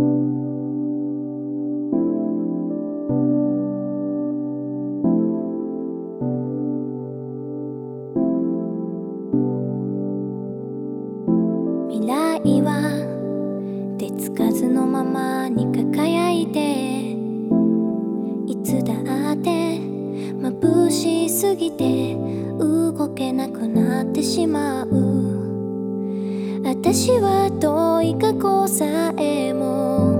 未来は手つかずのままに輝いていつだって眩しすぎて動けなくなってしまう。私は遠い過去さえも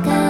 か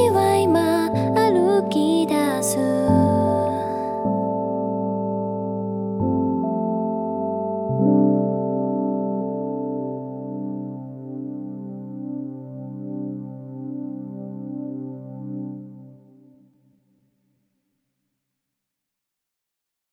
希望。